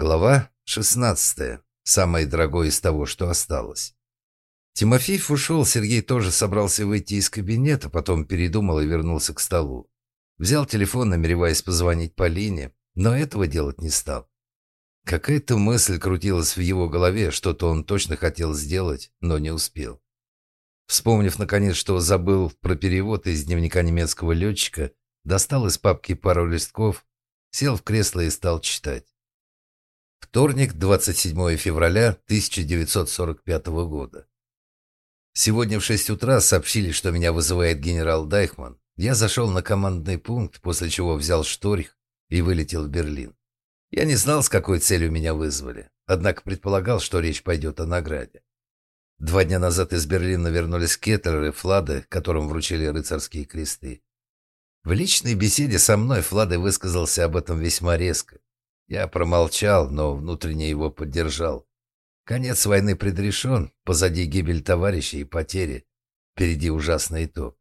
Глава 16. Самое дорогое из того, что осталось. Тимофеев ушел, Сергей тоже собрался выйти из кабинета, потом передумал и вернулся к столу. Взял телефон, намереваясь позвонить Полине, но этого делать не стал. Какая-то мысль крутилась в его голове, что-то он точно хотел сделать, но не успел. Вспомнив, наконец, что забыл про перевод из дневника немецкого летчика, достал из папки пару листков, сел в кресло и стал читать. Вторник, 27 февраля 1945 года. Сегодня в 6 утра сообщили, что меня вызывает генерал Дайхман. Я зашел на командный пункт, после чего взял шторих и вылетел в Берлин. Я не знал, с какой целью меня вызвали, однако предполагал, что речь пойдет о награде. Два дня назад из Берлина вернулись Кеттеры и Флады, которым вручили рыцарские кресты. В личной беседе со мной Флады высказался об этом весьма резко. Я промолчал, но внутренне его поддержал. Конец войны предрешен, позади гибель товарищей и потери, впереди ужасный итог.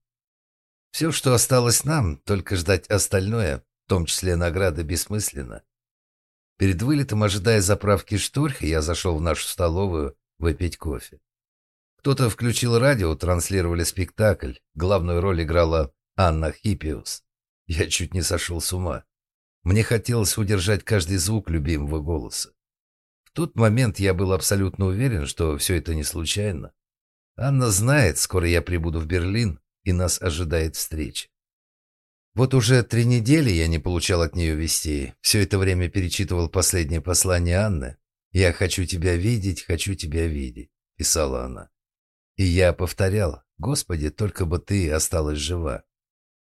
Все, что осталось нам, только ждать остальное, в том числе награды, бессмысленно. Перед вылетом, ожидая заправки штурха, я зашел в нашу столовую выпить кофе. Кто-то включил радио, транслировали спектакль. Главную роль играла Анна Хиппиус. Я чуть не сошел с ума. Мне хотелось удержать каждый звук любимого голоса. В тот момент я был абсолютно уверен, что все это не случайно. Анна знает, скоро я прибуду в Берлин, и нас ожидает встреча. Вот уже три недели я не получал от нее вестей. Все это время перечитывал последнее послание Анны. «Я хочу тебя видеть, хочу тебя видеть», — писала она. И я повторял, «Господи, только бы ты осталась жива».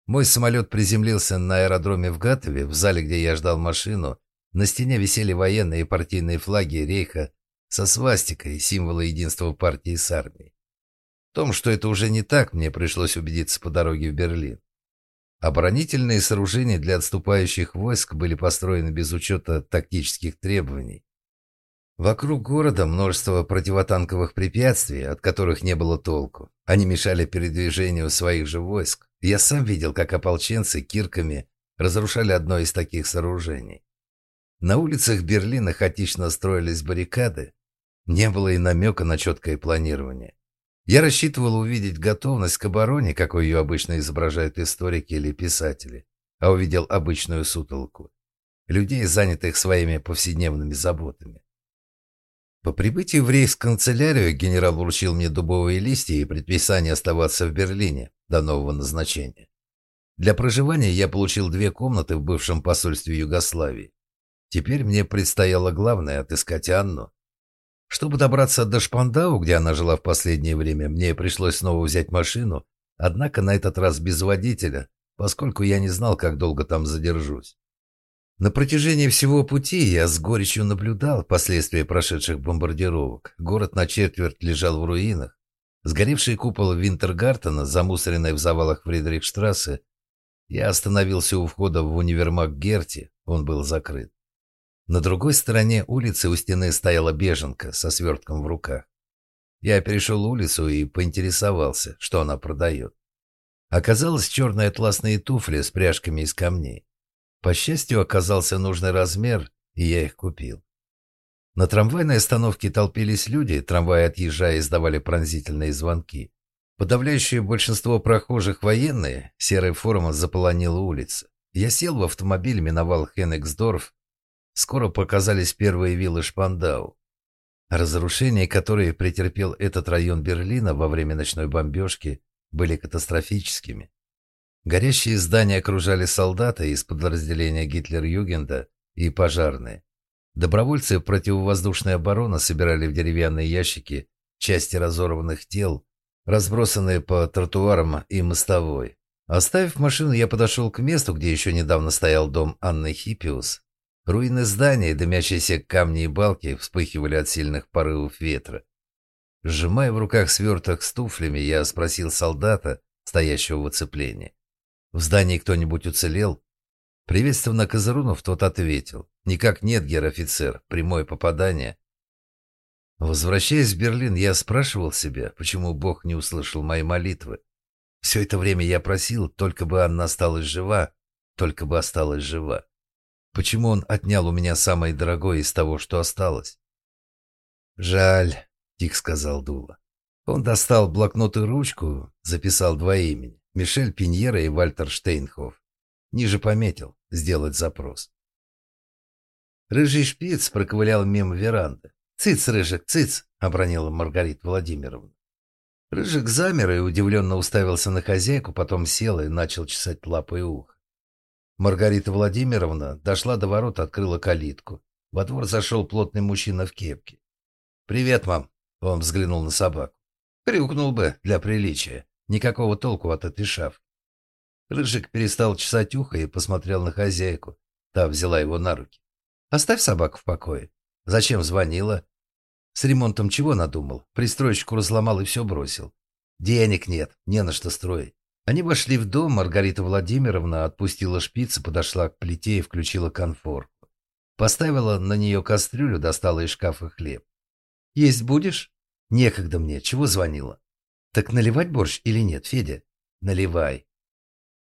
Мой самолет приземлился на аэродроме в Гатове, в зале, где я ждал машину. На стене висели военные и партийные флаги Рейха со свастикой, символы единства партии с армией. В том, что это уже не так, мне пришлось убедиться по дороге в Берлин. Оборонительные сооружения для отступающих войск были построены без учета тактических требований. Вокруг города множество противотанковых препятствий, от которых не было толку. Они мешали передвижению своих же войск. Я сам видел, как ополченцы кирками разрушали одно из таких сооружений. На улицах Берлина хаотично строились баррикады. Не было и намека на четкое планирование. Я рассчитывал увидеть готовность к обороне, какой ее обычно изображают историки или писатели, а увидел обычную сутолку. Людей, занятых своими повседневными заботами. По прибытии в рейхсканцелярию генерал вручил мне дубовые листья и предписание оставаться в Берлине, до нового назначения. Для проживания я получил две комнаты в бывшем посольстве Югославии. Теперь мне предстояло главное – отыскать Анну. Чтобы добраться до Шпандау, где она жила в последнее время, мне пришлось снова взять машину, однако на этот раз без водителя, поскольку я не знал, как долго там задержусь. На протяжении всего пути я с горечью наблюдал последствия прошедших бомбардировок. Город на четверть лежал в руинах, Сгоревший купол Винтергартена, замусоренный в завалах Фридрихштрассе, я остановился у входа в универмаг Герти, он был закрыт. На другой стороне улицы у стены стояла беженка со свертком в руках. Я перешел улицу и поинтересовался, что она продает. Оказалось черные атласные туфли с пряжками из камней. По счастью, оказался нужный размер, и я их купил. На трамвайной остановке толпились люди, трамваи, отъезжая, издавали пронзительные звонки. Подавляющее большинство прохожих военные, серая форма заполонила улицы. Я сел в автомобиль, миновал Хеннексдорф. Скоро показались первые виллы Шпандау. Разрушения, которые претерпел этот район Берлина во время ночной бомбежки, были катастрофическими. Горящие здания окружали солдаты из подразделения Гитлер-Югенда и пожарные. Добровольцы противовоздушной обороны собирали в деревянные ящики части разорванных тел, разбросанные по тротуарам и мостовой. Оставив машину, я подошел к месту, где еще недавно стоял дом Анны Хиппиус. Руины здания, дымящиеся камни и балки вспыхивали от сильных порывов ветра. Сжимая в руках сверток с туфлями, я спросил солдата, стоящего в оцеплении. «В здании кто-нибудь уцелел?» Приветственно Козырунов тот ответил. «Никак нет, гер-офицер. Прямое попадание». Возвращаясь в Берлин, я спрашивал себя, почему Бог не услышал мои молитвы. Все это время я просил, только бы она осталась жива, только бы осталась жива. Почему он отнял у меня самое дорогое из того, что осталось? «Жаль», — тихо сказал Дула. Он достал блокнот и ручку, записал два имени. Мишель Пиньера и Вальтер Штейнхоф. Ниже пометил «Сделать запрос». Рыжий шпиц проковылял мимо веранды. «Цыц, Рыжик, цыц!» — обронила Маргарита Владимировна. Рыжик замер и удивленно уставился на хозяйку, потом сел и начал чесать лапой ухо. Маргарита Владимировна дошла до ворот, открыла калитку. Во двор зашел плотный мужчина в кепке. «Привет, мам!» — он взглянул на собаку. Крюкнул бы для приличия. Никакого толку от этой шавки. Рыжик перестал чесать ухо и посмотрел на хозяйку. Та взяла его на руки. «Оставь собаку в покое. Зачем звонила?» «С ремонтом чего надумал? Пристройщику разломал и все бросил. Денег нет, не на что строить». Они вошли в дом, Маргарита Владимировна отпустила шпицы, подошла к плите и включила конфорку. Поставила на нее кастрюлю, достала из шкафа хлеб. «Есть будешь?» «Некогда мне. Чего звонила?» «Так наливать борщ или нет, Федя?» «Наливай».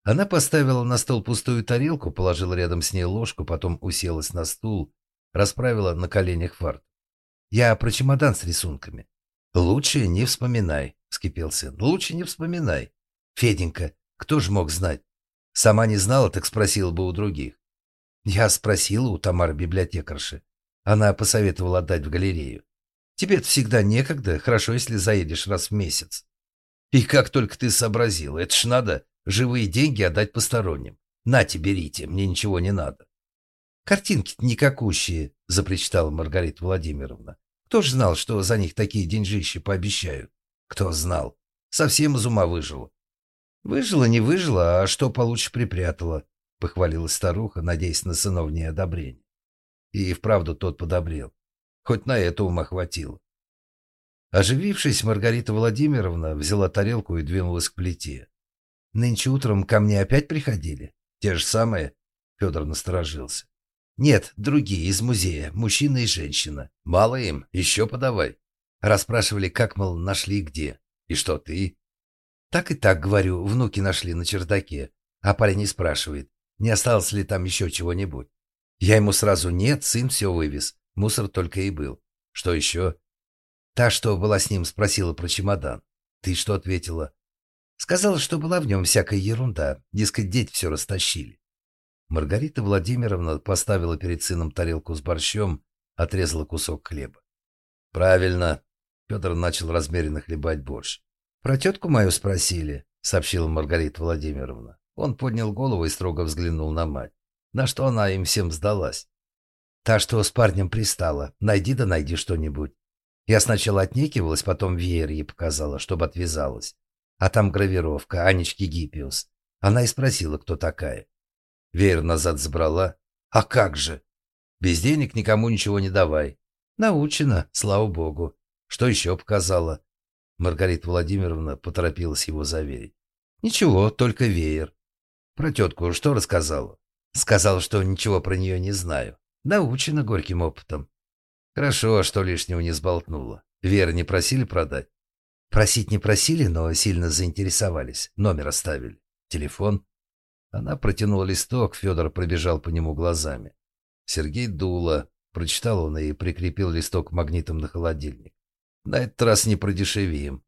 Она поставила на стол пустую тарелку, положила рядом с ней ложку, потом уселась на стул, расправила на коленях фарт. «Я про чемодан с рисунками». «Лучше не вспоминай», — вскипел сын. «Лучше не вспоминай. Феденька, кто же мог знать? Сама не знала, так спросила бы у других. Я спросила у Тамары библиотекарши. Она посоветовала отдать в галерею. тебе всегда некогда, хорошо, если заедешь раз в месяц. И как только ты сообразила, это ж надо живые деньги отдать посторонним. Нате, берите, мне ничего не надо. Картинки-то никакущие, запричитала Маргарита Владимировна. Кто ж знал, что за них такие деньжищи пообещают? Кто знал? Совсем из ума выжила. «Выжила, не выжила, а что получше припрятала», — похвалила старуха, надеясь на сыновнее одобрение. И вправду тот подобрел. Хоть на это ума хватило. Оживившись, Маргарита Владимировна взяла тарелку и двинулась к плите. «Нынче утром ко мне опять приходили? Те же самые?» Федор насторожился. «Нет, другие, из музея, мужчина и женщина. Мало им, еще подавай». Расспрашивали, как, мол, нашли где. «И что ты?» Так и так, говорю, внуки нашли на чердаке. А парень не спрашивает, не осталось ли там еще чего-нибудь. Я ему сразу нет, сын все вывез. Мусор только и был. Что еще? Та, что была с ним, спросила про чемодан. Ты что ответила? Сказала, что была в нем всякая ерунда. Дескать, дети все растащили. Маргарита Владимировна поставила перед сыном тарелку с борщом, отрезала кусок хлеба. «Правильно». Петр начал размеренно хлебать борщ. «Про тетку мою спросили», — сообщила Маргарита Владимировна. Он поднял голову и строго взглянул на мать. На что она им всем сдалась? «Та, что с парнем пристала. Найди да найди что-нибудь». Я сначала отнекивалась, потом веер ей показала, чтобы отвязалась. А там гравировка Анечки Гиппиус. Она и спросила, кто такая. Веер назад забрала. «А как же?» «Без денег никому ничего не давай». «Научена, слава богу». «Что еще показала?» Маргарита Владимировна поторопилась его заверить. «Ничего, только веер». «Про тетку что рассказала?» «Сказал, что ничего про нее не знаю. Научена горьким опытом». «Хорошо, что лишнего не сболтнула. Вера не просили продать?» «Просить не просили, но сильно заинтересовались. Номер оставили. Телефон?» Она протянула листок, Федор пробежал по нему глазами. Сергей Дула. Прочитал он и прикрепил листок магнитом на холодильник. На этот раз не продешевим.